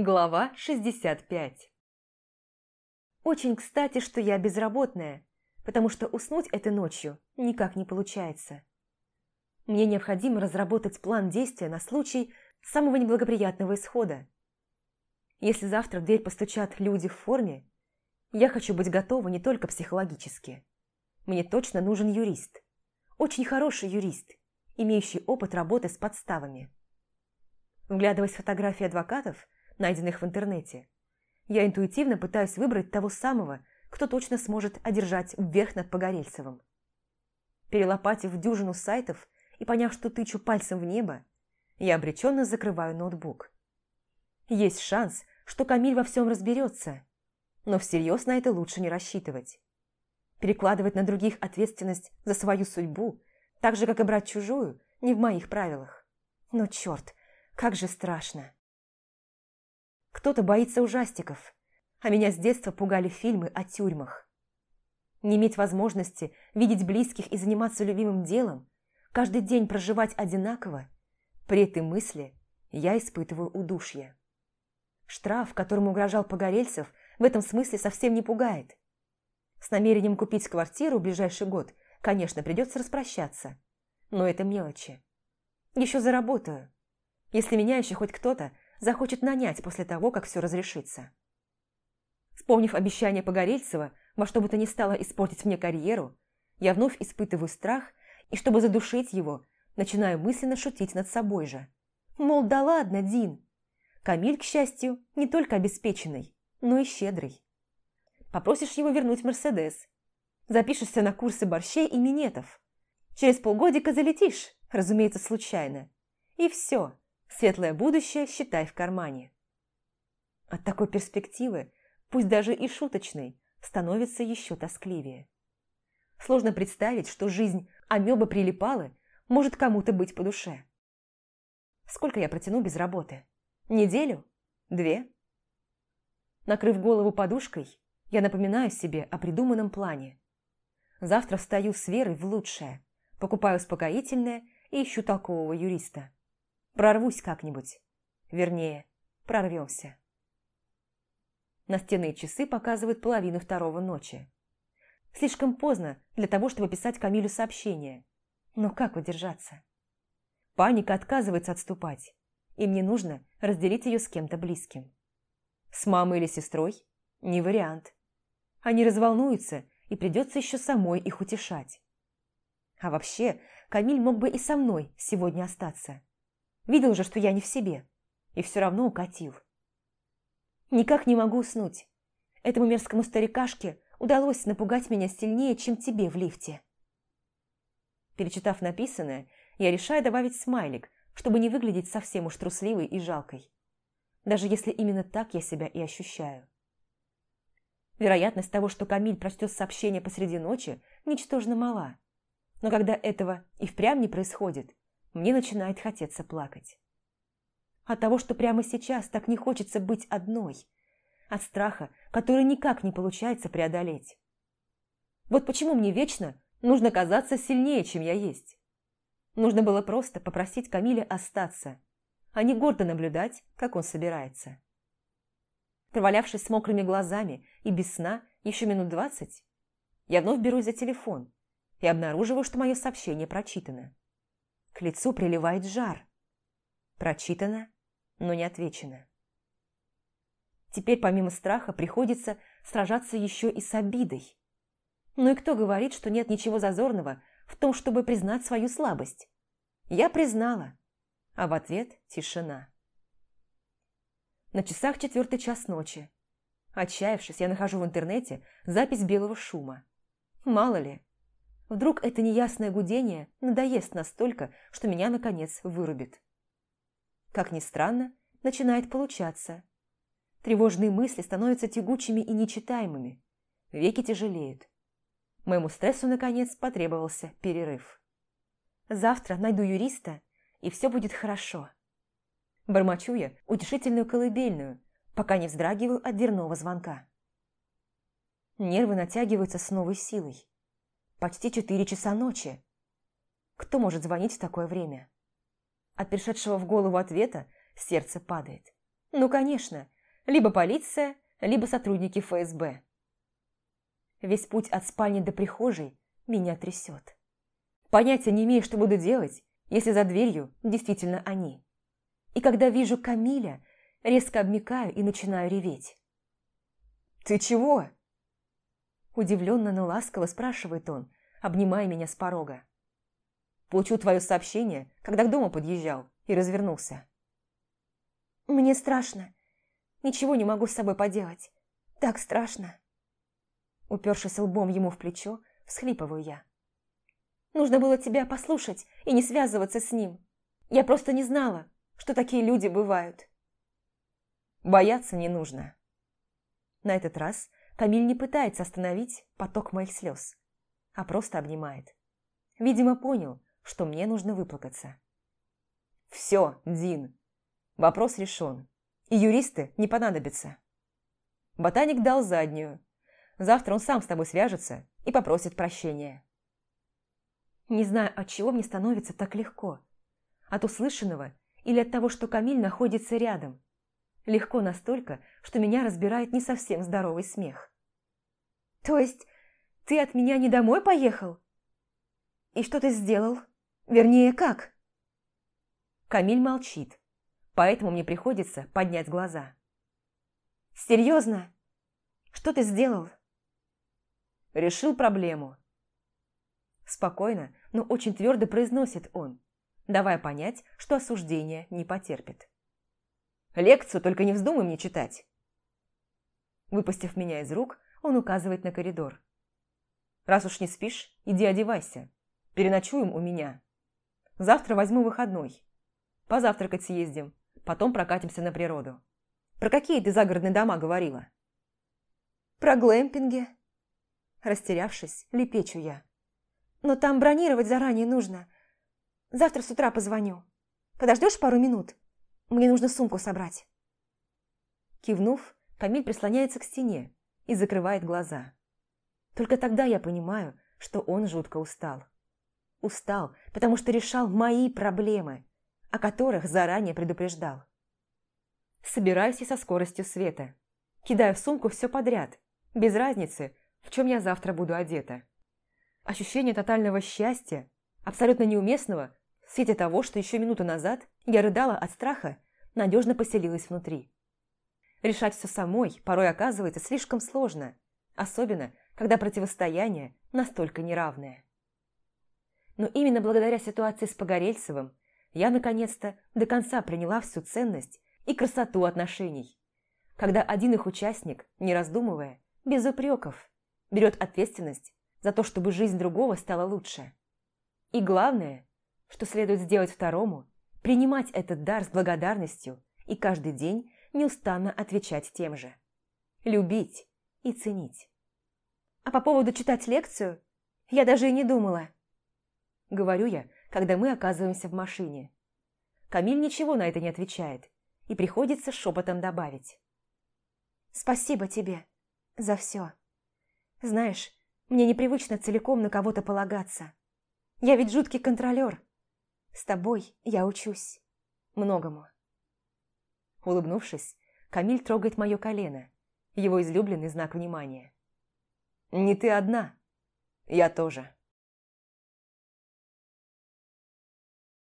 Глава 65 Очень кстати, что я безработная, потому что уснуть этой ночью никак не получается. Мне необходимо разработать план действия на случай самого неблагоприятного исхода. Если завтра в дверь постучат люди в форме, я хочу быть готова не только психологически. Мне точно нужен юрист. Очень хороший юрист, имеющий опыт работы с подставами. Вглядываясь в фотографии адвокатов, найденных в интернете. Я интуитивно пытаюсь выбрать того самого, кто точно сможет одержать вверх над Погорельцевым. Перелопатив дюжину сайтов и поняв, что тычу пальцем в небо, я обреченно закрываю ноутбук. Есть шанс, что Камиль во всем разберется, но всерьез на это лучше не рассчитывать. Перекладывать на других ответственность за свою судьбу, так же, как и брать чужую, не в моих правилах. Но черт, как же страшно. Кто-то боится ужастиков, а меня с детства пугали фильмы о тюрьмах. Не иметь возможности видеть близких и заниматься любимым делом, каждый день проживать одинаково, при этой мысли я испытываю удушье. Штраф, которому угрожал Погорельцев, в этом смысле совсем не пугает. С намерением купить квартиру в ближайший год, конечно, придется распрощаться. Но это мелочи. Еще заработаю. Если меня еще хоть кто-то захочет нанять после того, как все разрешится. Вспомнив обещание Погорельцева во что бы то ни стало испортить мне карьеру, я вновь испытываю страх, и чтобы задушить его, начинаю мысленно шутить над собой же. Мол, да ладно, Дин. Камиль, к счастью, не только обеспеченный, но и щедрый. Попросишь его вернуть Мерседес. Запишешься на курсы борщей и минетов. Через полгодика залетишь, разумеется, случайно. И все, Светлое будущее считай в кармане. От такой перспективы, пусть даже и шуточной, становится еще тоскливее. Сложно представить, что жизнь амебы прилипалы может кому-то быть по душе. Сколько я протяну без работы? Неделю? Две? Накрыв голову подушкой, я напоминаю себе о придуманном плане. Завтра встаю с верой в лучшее, покупаю успокоительное и ищу толкового юриста. Прорвусь как-нибудь. Вернее, прорвемся. Настенные часы показывают половину второго ночи. Слишком поздно для того, чтобы писать Камилю сообщение. Но как удержаться? Паника отказывается отступать, и мне нужно разделить ее с кем-то близким. С мамой или сестрой? Не вариант. Они разволнуются, и придется еще самой их утешать. А вообще, Камиль мог бы и со мной сегодня остаться. Видел же, что я не в себе. И все равно укатил. Никак не могу уснуть. Этому мерзкому старикашке удалось напугать меня сильнее, чем тебе в лифте. Перечитав написанное, я решаю добавить смайлик, чтобы не выглядеть совсем уж трусливой и жалкой. Даже если именно так я себя и ощущаю. Вероятность того, что Камиль прочтет сообщение посреди ночи, ничтожно мала. Но когда этого и впрямь не происходит, мне начинает хотеться плакать. От того, что прямо сейчас так не хочется быть одной. От страха, который никак не получается преодолеть. Вот почему мне вечно нужно казаться сильнее, чем я есть. Нужно было просто попросить Камиля остаться, а не гордо наблюдать, как он собирается. Провалявшись с мокрыми глазами и без сна еще минут двадцать, я вновь берусь за телефон и обнаруживаю, что мое сообщение прочитано. К лицу приливает жар. Прочитано, но не отвечено. Теперь помимо страха приходится сражаться еще и с обидой. Ну и кто говорит, что нет ничего зазорного в том, чтобы признать свою слабость? Я признала, а в ответ тишина. На часах четвертый час ночи. Отчаявшись, я нахожу в интернете запись белого шума. Мало ли, Вдруг это неясное гудение надоест настолько, что меня, наконец, вырубит. Как ни странно, начинает получаться. Тревожные мысли становятся тягучими и нечитаемыми. Веки тяжелеют. Моему стрессу, наконец, потребовался перерыв. Завтра найду юриста, и все будет хорошо. Бормочу я утешительную колыбельную, пока не вздрагиваю от дверного звонка. Нервы натягиваются с новой силой. Почти четыре часа ночи. Кто может звонить в такое время? От пришедшего в голову ответа сердце падает. Ну, конечно, либо полиция, либо сотрудники ФСБ. Весь путь от спальни до прихожей меня трясет. Понятия не имею, что буду делать, если за дверью действительно они. И когда вижу Камиля, резко обмикаю и начинаю реветь. «Ты чего?» Удивленно, но ласково спрашивает он, обнимая меня с порога. Получил твое сообщение, когда к дому подъезжал, и развернулся. «Мне страшно. Ничего не могу с собой поделать. Так страшно». Упершись лбом ему в плечо, всхлипываю я. «Нужно было тебя послушать и не связываться с ним. Я просто не знала, что такие люди бывают». «Бояться не нужно». На этот раз Камиль не пытается остановить поток моих слез, а просто обнимает. Видимо, понял, что мне нужно выплакаться. «Все, Дин, вопрос решен, и юристы не понадобятся». Ботаник дал заднюю. Завтра он сам с тобой свяжется и попросит прощения. Не знаю, от чего мне становится так легко. От услышанного или от того, что Камиль находится рядом. Легко настолько, что меня разбирает не совсем здоровый смех. «То есть ты от меня не домой поехал?» «И что ты сделал? Вернее, как?» Камиль молчит, поэтому мне приходится поднять глаза. «Серьезно? Что ты сделал?» «Решил проблему». Спокойно, но очень твердо произносит он, давая понять, что осуждение не потерпит. Лекцию только не вздумай мне читать. Выпустив меня из рук, он указывает на коридор. Раз уж не спишь, иди одевайся. Переночуем у меня. Завтра возьму выходной. Позавтракать съездим, потом прокатимся на природу. Про какие ты загородные дома говорила? Про глэмпинги. Растерявшись, лепечу я. Но там бронировать заранее нужно. Завтра с утра позвоню. Подождешь пару минут? Мне нужно сумку собрать». Кивнув, Камиль прислоняется к стене и закрывает глаза. Только тогда я понимаю, что он жутко устал. Устал, потому что решал мои проблемы, о которых заранее предупреждал. Собираюсь я со скоростью света. Кидаю в сумку все подряд, без разницы, в чем я завтра буду одета. Ощущение тотального счастья, абсолютно неуместного, в свете того, что еще минуту назад я рыдала от страха, надежно поселилась внутри. Решать все самой порой оказывается слишком сложно, особенно, когда противостояние настолько неравное. Но именно благодаря ситуации с Погорельцевым я наконец-то до конца приняла всю ценность и красоту отношений, когда один их участник, не раздумывая, без упреков, берет ответственность за то, чтобы жизнь другого стала лучше. И главное, что следует сделать второму, принимать этот дар с благодарностью и каждый день неустанно отвечать тем же. Любить и ценить. А по поводу читать лекцию, я даже и не думала. Говорю я, когда мы оказываемся в машине. Камиль ничего на это не отвечает, и приходится шепотом добавить. «Спасибо тебе за все. Знаешь, мне непривычно целиком на кого-то полагаться. Я ведь жуткий контролер, с тобой я учусь многому. Улыбнувшись, Камиль трогает мое колено, его излюбленный знак внимания. «Не ты одна, я тоже».